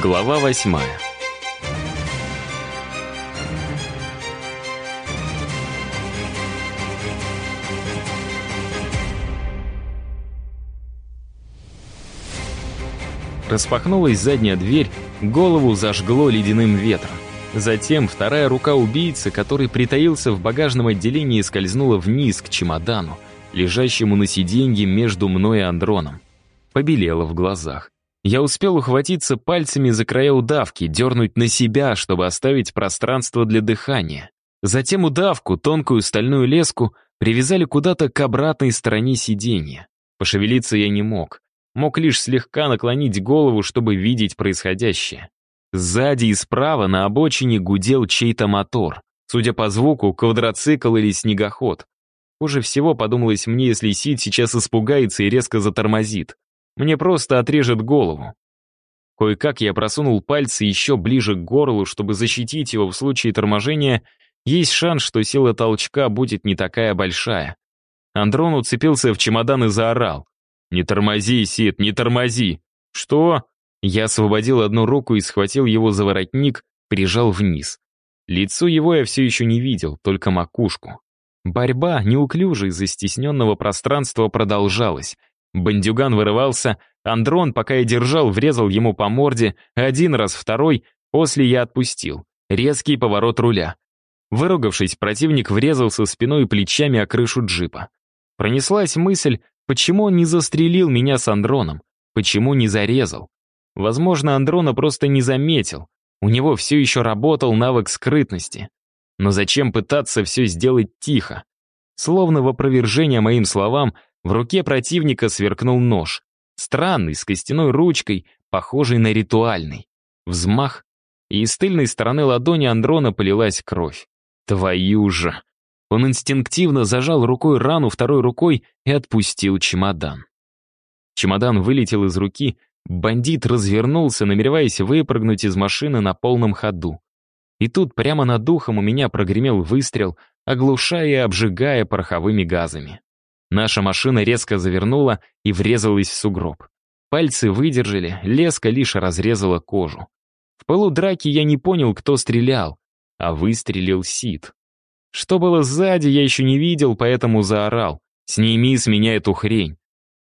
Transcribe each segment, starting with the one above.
Глава восьмая. Распахнулась задняя дверь, голову зажгло ледяным ветром. Затем вторая рука убийцы, который притаился в багажном отделении, скользнула вниз к чемодану, лежащему на сиденье между мной и Андроном. Побелела в глазах. Я успел ухватиться пальцами за края удавки, дернуть на себя, чтобы оставить пространство для дыхания. Затем удавку, тонкую стальную леску, привязали куда-то к обратной стороне сиденья. Пошевелиться я не мог. Мог лишь слегка наклонить голову, чтобы видеть происходящее. Сзади и справа на обочине гудел чей-то мотор. Судя по звуку, квадроцикл или снегоход. Хуже всего подумалось мне, если Сид сейчас испугается и резко затормозит. Мне просто отрежет голову. Кое-как я просунул пальцы еще ближе к горлу, чтобы защитить его в случае торможения. Есть шанс, что сила толчка будет не такая большая. Андрон уцепился в чемодан и заорал. «Не тормози, Сид, не тормози!» «Что?» Я освободил одну руку и схватил его за воротник, прижал вниз. Лицо его я все еще не видел, только макушку. Борьба, неуклюже из-за стесненного пространства, продолжалась. Бандюган вырывался, Андрон, пока я держал, врезал ему по морде, один раз, второй, после я отпустил. Резкий поворот руля. Выругавшись, противник врезался спиной и плечами о крышу джипа. Пронеслась мысль, почему он не застрелил меня с Андроном, почему не зарезал. Возможно, Андрона просто не заметил. У него все еще работал навык скрытности. Но зачем пытаться все сделать тихо? Словно в опровержение моим словам, в руке противника сверкнул нож. Странный, с костяной ручкой, похожий на ритуальный. Взмах, и из тыльной стороны ладони Андрона полилась кровь. Твою же! Он инстинктивно зажал рукой рану второй рукой и отпустил чемодан. Чемодан вылетел из руки, Бандит развернулся, намереваясь выпрыгнуть из машины на полном ходу. И тут прямо над духом у меня прогремел выстрел, оглушая и обжигая пороховыми газами. Наша машина резко завернула и врезалась в сугроб. Пальцы выдержали, леска лишь разрезала кожу. В пылу драки я не понял, кто стрелял, а выстрелил Сид. Что было сзади, я еще не видел, поэтому заорал. «Сними с меня эту хрень!»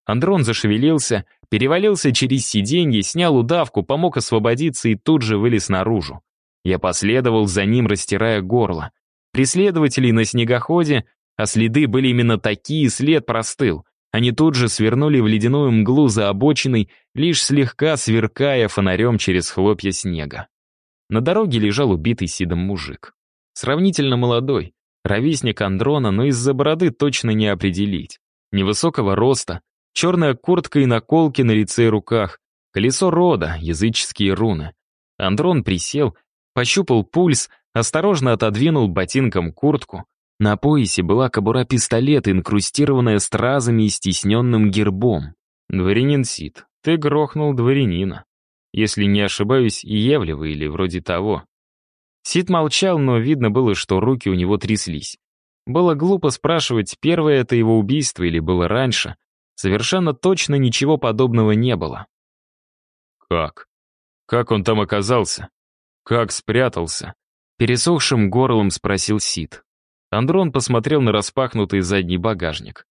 Андрон зашевелился, перевалился через сиденье, снял удавку, помог освободиться и тут же вылез наружу. Я последовал за ним, растирая горло. Преследователей на снегоходе, а следы были именно такие, след простыл. Они тут же свернули в ледяную мглу за обочиной, лишь слегка сверкая фонарем через хлопья снега. На дороге лежал убитый Сидом мужик. Сравнительно молодой, ровесник Андрона, но из-за бороды точно не определить. Невысокого роста, Черная куртка и наколки на лице и руках, колесо рода, языческие руны. Андрон присел, пощупал пульс, осторожно отодвинул ботинком куртку. На поясе была кобура пистолета, инкрустированная стразами и стесненным гербом. «Дворянин Сид, ты грохнул дворянина. Если не ошибаюсь, Евлева или вроде того». Сид молчал, но видно было, что руки у него тряслись. Было глупо спрашивать, первое это его убийство или было раньше, Совершенно точно ничего подобного не было. «Как? Как он там оказался? Как спрятался?» Пересохшим горлом спросил Сид. Андрон посмотрел на распахнутый задний багажник.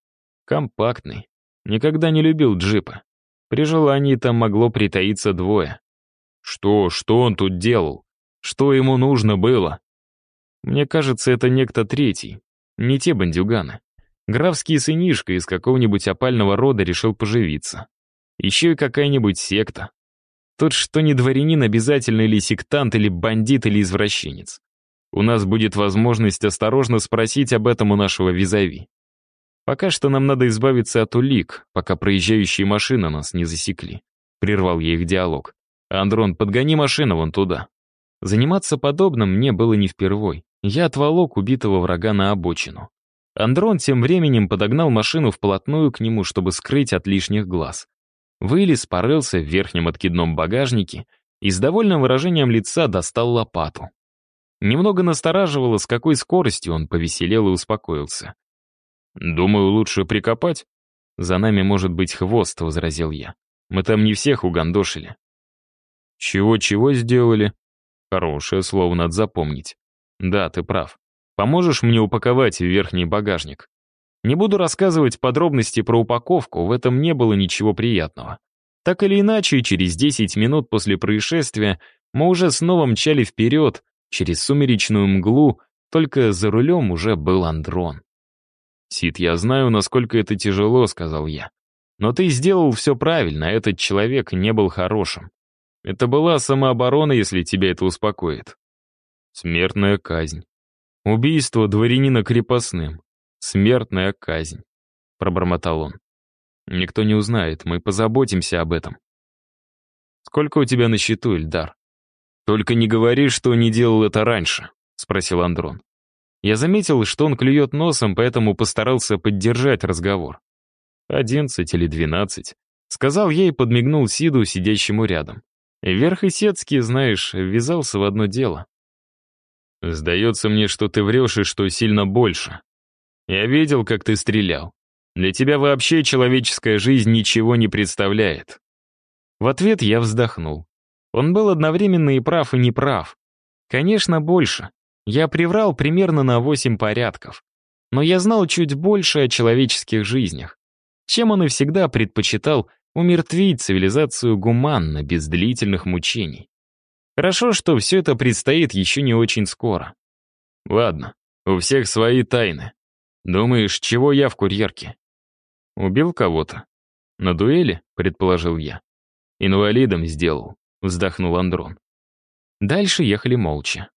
Компактный. Никогда не любил джипы. При желании там могло притаиться двое. Что, что он тут делал? Что ему нужно было? Мне кажется, это некто третий. Не те бандюганы. Графский сынишка из какого-нибудь опального рода решил поживиться. Еще и какая-нибудь секта. Тот, что не дворянин, обязательно или сектант, или бандит, или извращенец. У нас будет возможность осторожно спросить об этом у нашего визави. Пока что нам надо избавиться от улик, пока проезжающие машины нас не засекли. Прервал я их диалог. «Андрон, подгони машину вон туда». Заниматься подобным мне было не впервой. Я отволок убитого врага на обочину. Андрон тем временем подогнал машину вплотную к нему, чтобы скрыть от лишних глаз. Вылез, порылся в верхнем откидном багажнике и с довольным выражением лица достал лопату. Немного настораживало, с какой скоростью он повеселел и успокоился. «Думаю, лучше прикопать. За нами может быть хвост», — возразил я. «Мы там не всех угандошили». Чего-чего сделали? Хорошее слово надо запомнить. Да, ты прав. Поможешь мне упаковать в верхний багажник? Не буду рассказывать подробности про упаковку, в этом не было ничего приятного. Так или иначе, через 10 минут после происшествия мы уже снова мчали вперед, через сумеречную мглу, только за рулем уже был Андрон. «Сид, я знаю, насколько это тяжело», — сказал я. «Но ты сделал все правильно, этот человек не был хорошим. Это была самооборона, если тебя это успокоит. Смертная казнь. Убийство дворянина крепостным. Смертная казнь. Пробормотал он. Никто не узнает, мы позаботимся об этом. Сколько у тебя на счету, Ильдар? Только не говори, что не делал это раньше, спросил Андрон. Я заметил, что он клюет носом, поэтому постарался поддержать разговор. «Одиннадцать или двенадцать», — сказал я и подмигнул Сиду, сидящему рядом. Верх Исецкий, знаешь, ввязался в одно дело. Сдается мне, что ты врешь и что сильно больше. Я видел, как ты стрелял. Для тебя вообще человеческая жизнь ничего не представляет. В ответ я вздохнул. Он был одновременно и прав, и не прав. Конечно, больше. Я приврал примерно на восемь порядков. Но я знал чуть больше о человеческих жизнях. Чем он и всегда предпочитал умертвить цивилизацию гуманно, без длительных мучений. Хорошо, что все это предстоит еще не очень скоро. Ладно, у всех свои тайны. Думаешь, чего я в курьерке? Убил кого-то? На дуэли, предположил я. Инвалидом сделал, вздохнул Андрон. Дальше ехали молча.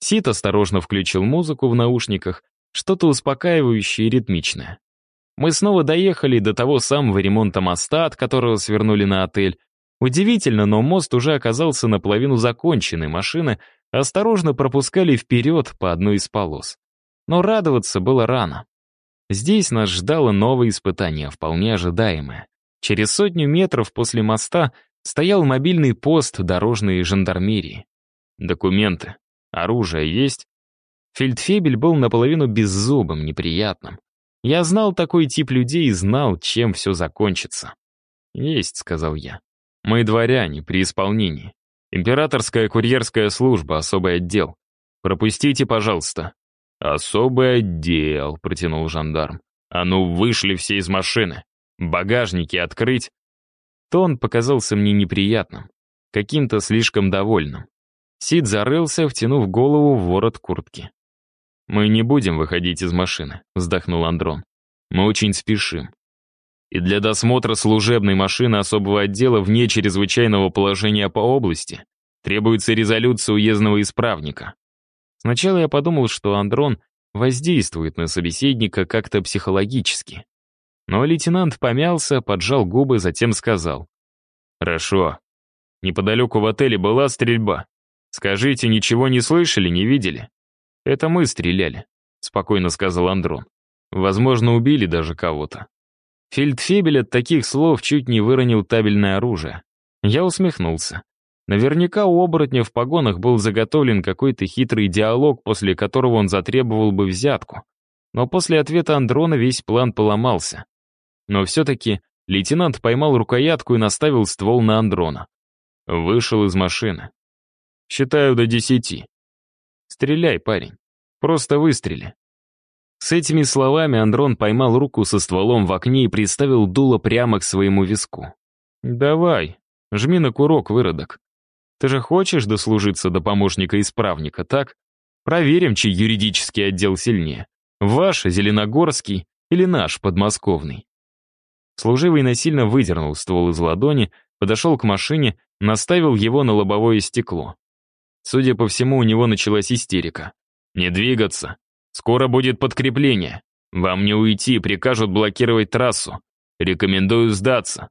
Сит осторожно включил музыку в наушниках, что-то успокаивающее и ритмичное. Мы снова доехали до того самого ремонта моста, от которого свернули на отель. Удивительно, но мост уже оказался наполовину законченный, машины осторожно пропускали вперед по одной из полос. Но радоваться было рано. Здесь нас ждало новое испытание, вполне ожидаемое. Через сотню метров после моста стоял мобильный пост дорожной жандармерии. Документы, оружие есть? Фельдфебель был наполовину беззубым, неприятным. Я знал такой тип людей и знал, чем все закончится. «Есть», — сказал я. «Мы дворяне, при исполнении. Императорская курьерская служба, особый отдел. Пропустите, пожалуйста». «Особый отдел», — протянул жандарм. «А ну, вышли все из машины. Багажники открыть». Тон показался мне неприятным, каким-то слишком довольным. Сид зарылся, втянув голову в ворот куртки. «Мы не будем выходить из машины», — вздохнул Андрон. «Мы очень спешим. И для досмотра служебной машины особого отдела вне чрезвычайного положения по области требуется резолюция уездного исправника». Сначала я подумал, что Андрон воздействует на собеседника как-то психологически. Но лейтенант помялся, поджал губы, затем сказал. «Хорошо. Неподалеку в отеле была стрельба. Скажите, ничего не слышали, не видели?» «Это мы стреляли», — спокойно сказал Андрон. «Возможно, убили даже кого-то». Фельдфебель от таких слов чуть не выронил табельное оружие. Я усмехнулся. Наверняка у оборотня в погонах был заготовлен какой-то хитрый диалог, после которого он затребовал бы взятку. Но после ответа Андрона весь план поломался. Но все-таки лейтенант поймал рукоятку и наставил ствол на Андрона. Вышел из машины. «Считаю до десяти. Стреляй, парень. Просто выстрели. С этими словами Андрон поймал руку со стволом в окне и приставил дуло прямо к своему виску. «Давай, жми на курок, выродок. Ты же хочешь дослужиться до помощника-исправника, так? Проверим, чей юридический отдел сильнее. Ваш, Зеленогорский, или наш, подмосковный?» Служивый насильно выдернул ствол из ладони, подошел к машине, наставил его на лобовое стекло. Судя по всему, у него началась истерика. «Не двигаться. Скоро будет подкрепление. Вам не уйти, прикажут блокировать трассу. Рекомендую сдаться».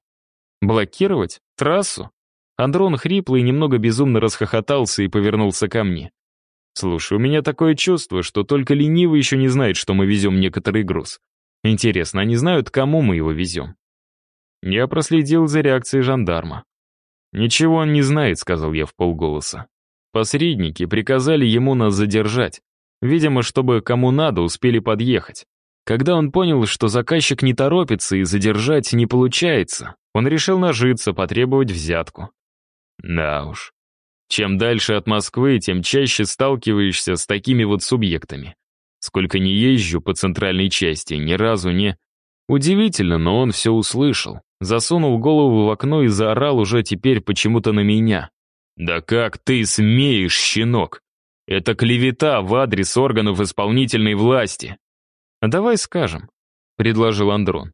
«Блокировать? Трассу?» Андрон хриплый и немного безумно расхохотался и повернулся ко мне. «Слушай, у меня такое чувство, что только ленивый еще не знает, что мы везем некоторый груз. Интересно, они знают, кому мы его везем?» Я проследил за реакцией жандарма. «Ничего он не знает», — сказал я в полголоса. Посредники приказали ему нас задержать. Видимо, чтобы кому надо, успели подъехать. Когда он понял, что заказчик не торопится и задержать не получается, он решил нажиться, потребовать взятку. Да уж. Чем дальше от Москвы, тем чаще сталкиваешься с такими вот субъектами. Сколько не езжу по центральной части, ни разу не... Удивительно, но он все услышал. Засунул голову в окно и заорал уже теперь почему-то на меня. «Да как ты смеешь, щенок? Это клевета в адрес органов исполнительной власти!» «А давай скажем», — предложил Андрон.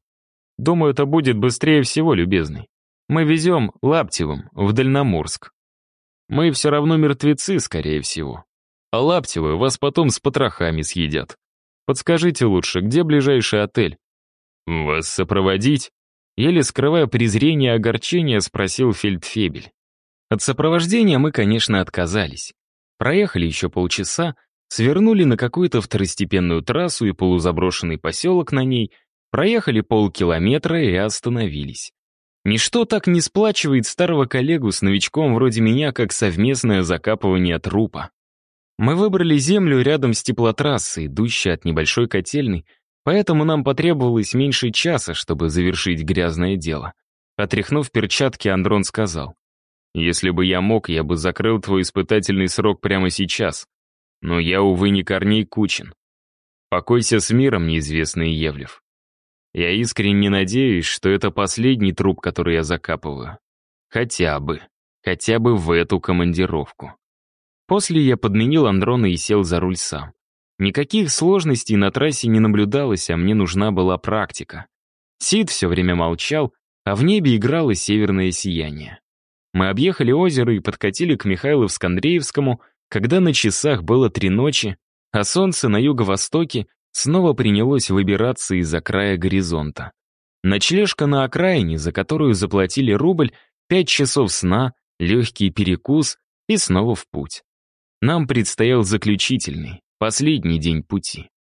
«Думаю, это будет быстрее всего, любезный. Мы везем Лаптевым в Дальноморск. Мы все равно мертвецы, скорее всего. А Лаптевы вас потом с потрохами съедят. Подскажите лучше, где ближайший отель?» «Вас сопроводить?» Еле скрывая презрение и огорчение, спросил Фельдфебель. От сопровождения мы, конечно, отказались. Проехали еще полчаса, свернули на какую-то второстепенную трассу и полузаброшенный поселок на ней, проехали полкилометра и остановились. Ничто так не сплачивает старого коллегу с новичком вроде меня, как совместное закапывание трупа. Мы выбрали землю рядом с теплотрассой, идущей от небольшой котельной, поэтому нам потребовалось меньше часа, чтобы завершить грязное дело. Отряхнув перчатки, Андрон сказал, «Если бы я мог, я бы закрыл твой испытательный срок прямо сейчас. Но я, увы, не Корней Кучин. Покойся с миром, неизвестный Евлев. Я искренне надеюсь, что это последний труп, который я закапываю. Хотя бы. Хотя бы в эту командировку. После я подменил Андрона и сел за руль сам. Никаких сложностей на трассе не наблюдалось, а мне нужна была практика. Сид все время молчал, а в небе играло северное сияние. Мы объехали озеро и подкатили к Михайловск-Андреевскому, когда на часах было три ночи, а солнце на юго-востоке снова принялось выбираться из-за края горизонта. Ночлежка на окраине, за которую заплатили рубль, пять часов сна, легкий перекус и снова в путь. Нам предстоял заключительный, последний день пути.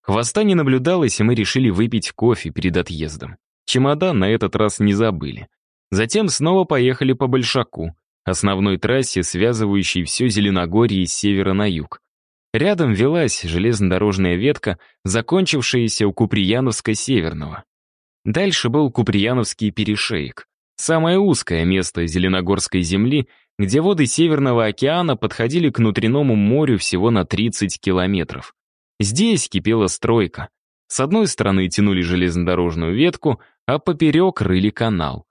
Хвоста не наблюдалось, и мы решили выпить кофе перед отъездом. Чемодан на этот раз не забыли. Затем снова поехали по Большаку, основной трассе, связывающей все Зеленогорье с севера на юг. Рядом велась железнодорожная ветка, закончившаяся у Куприяновска-Северного. Дальше был Куприяновский перешеек, самое узкое место Зеленогорской земли, где воды Северного океана подходили к внутреннему морю всего на 30 километров. Здесь кипела стройка. С одной стороны тянули железнодорожную ветку, а поперек рыли канал.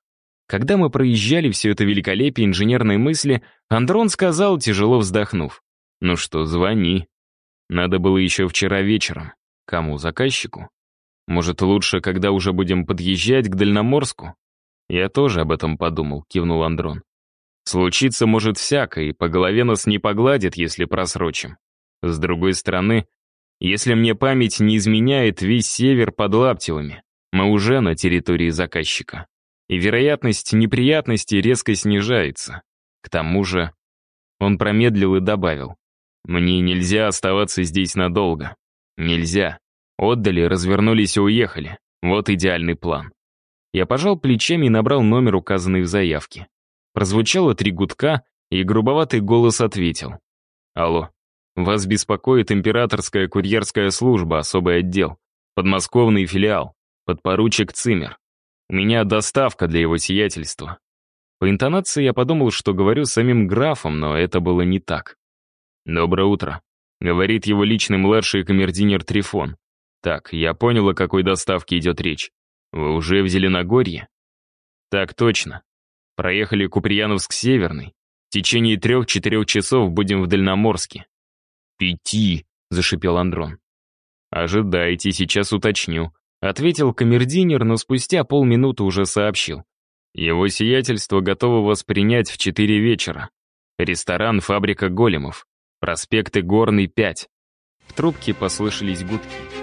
Когда мы проезжали все это великолепие инженерной мысли, Андрон сказал, тяжело вздохнув. «Ну что, звони. Надо было еще вчера вечером. Кому, заказчику? Может, лучше, когда уже будем подъезжать к Дальноморску?» «Я тоже об этом подумал», — кивнул Андрон. «Случиться может всякое, и по голове нас не погладит, если просрочим. С другой стороны, если мне память не изменяет весь север под Лаптевыми, мы уже на территории заказчика и вероятность неприятностей резко снижается. К тому же он промедлил и добавил, «Мне нельзя оставаться здесь надолго. Нельзя. Отдали, развернулись и уехали. Вот идеальный план». Я пожал плечами и набрал номер, указанный в заявке. Прозвучало три гудка, и грубоватый голос ответил. «Алло, вас беспокоит императорская курьерская служба, особый отдел, подмосковный филиал, подпоручик Цимер. У меня доставка для его сиятельства. По интонации я подумал, что говорю самим графом, но это было не так. «Доброе утро», — говорит его личный младший камердинер Трифон. «Так, я понял, о какой доставке идет речь. Вы уже в Зеленогорье?» «Так точно. Проехали Куприяновск-Северный. В течение трех-четырех часов будем в Дальноморске». «Пяти», — зашипел Андрон. «Ожидайте, сейчас уточню», Ответил камердинер, но спустя полминуты уже сообщил. Его сиятельство готово вас принять в четыре вечера. Ресторан «Фабрика големов». Проспекты Горный, 5. В трубке послышались гудки.